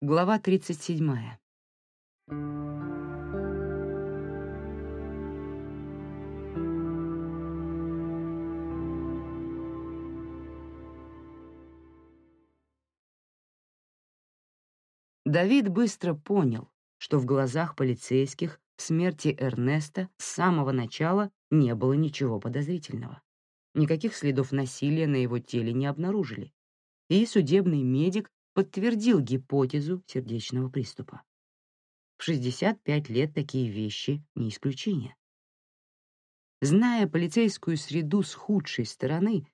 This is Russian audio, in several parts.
Глава 37. Давид быстро понял, что в глазах полицейских в смерти Эрнеста с самого начала не было ничего подозрительного. Никаких следов насилия на его теле не обнаружили. И судебный медик подтвердил гипотезу сердечного приступа. В 65 лет такие вещи не исключение. Зная полицейскую среду с худшей стороны,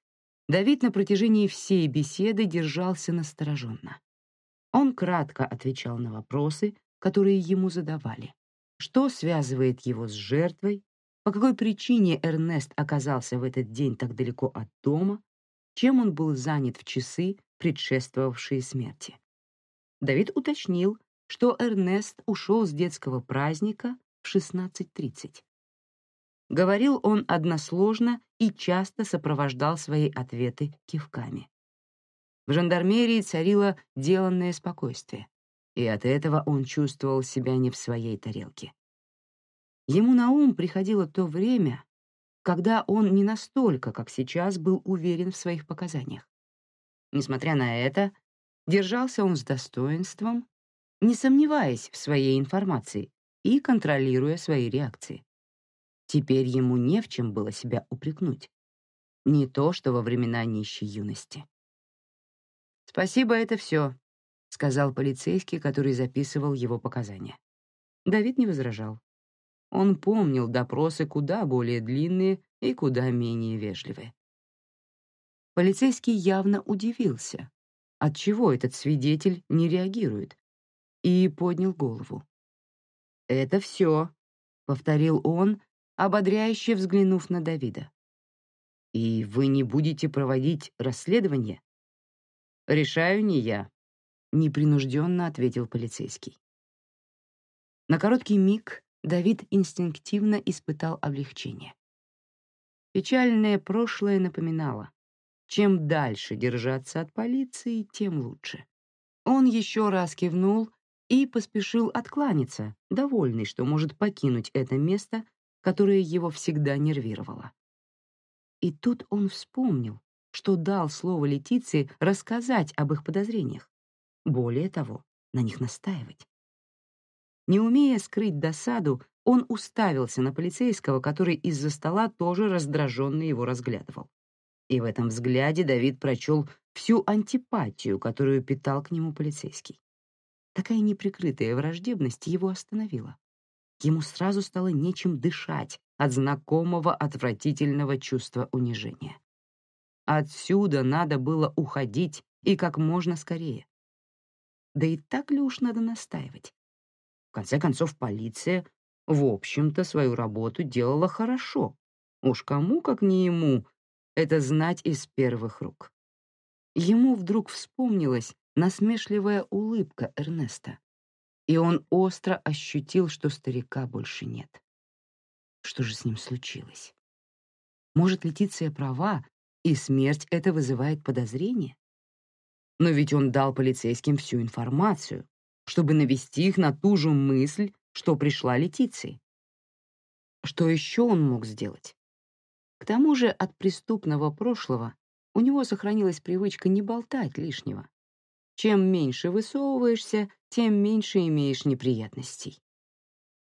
Давид на протяжении всей беседы держался настороженно. Он кратко отвечал на вопросы, которые ему задавали. Что связывает его с жертвой, по какой причине Эрнест оказался в этот день так далеко от дома, чем он был занят в часы, предшествовавшие смерти. Давид уточнил, что Эрнест ушел с детского праздника в 16.30. Говорил он односложно и часто сопровождал свои ответы кивками. В жандармерии царило деланное спокойствие, и от этого он чувствовал себя не в своей тарелке. Ему на ум приходило то время, когда он не настолько, как сейчас, был уверен в своих показаниях. Несмотря на это, держался он с достоинством, не сомневаясь в своей информации и контролируя свои реакции. Теперь ему не в чем было себя упрекнуть. Не то, что во времена нищей юности. «Спасибо, это все», — сказал полицейский, который записывал его показания. Давид не возражал. Он помнил допросы куда более длинные и куда менее вежливые. Полицейский явно удивился, отчего этот свидетель не реагирует, и поднял голову. «Это все», — повторил он, ободряюще взглянув на Давида. «И вы не будете проводить расследование?» «Решаю не я», — непринужденно ответил полицейский. На короткий миг Давид инстинктивно испытал облегчение. Печальное прошлое напоминало, чем дальше держаться от полиции, тем лучше. Он еще раз кивнул и поспешил откланяться, довольный, что может покинуть это место, которое его всегда нервировало. И тут он вспомнил, что дал слово Летиции рассказать об их подозрениях. Более того, на них настаивать. Не умея скрыть досаду, он уставился на полицейского, который из-за стола тоже раздраженно его разглядывал. И в этом взгляде Давид прочел всю антипатию, которую питал к нему полицейский. Такая неприкрытая враждебность его остановила. Ему сразу стало нечем дышать от знакомого отвратительного чувства унижения. Отсюда надо было уходить и как можно скорее. Да и так ли уж надо настаивать? В конце концов, полиция, в общем-то, свою работу делала хорошо. Уж кому, как не ему, это знать из первых рук. Ему вдруг вспомнилась насмешливая улыбка Эрнеста, и он остро ощутил, что старика больше нет. Что же с ним случилось? Может, Летиция права, и смерть это вызывает подозрение? Но ведь он дал полицейским всю информацию, чтобы навести их на ту же мысль, что пришла Летиции. Что еще он мог сделать? К тому же от преступного прошлого у него сохранилась привычка не болтать лишнего. Чем меньше высовываешься, тем меньше имеешь неприятностей.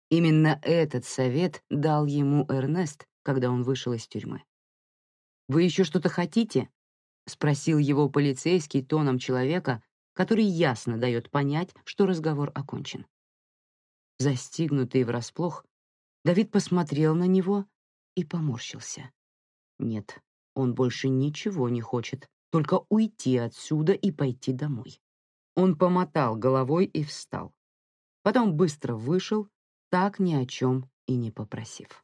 Именно этот совет дал ему Эрнест, когда он вышел из тюрьмы. «Вы еще что-то хотите?» — спросил его полицейский тоном человека, который ясно дает понять, что разговор окончен. Застигнутый врасплох, Давид посмотрел на него и поморщился. Нет, он больше ничего не хочет, только уйти отсюда и пойти домой. Он помотал головой и встал. Потом быстро вышел, так ни о чем и не попросив.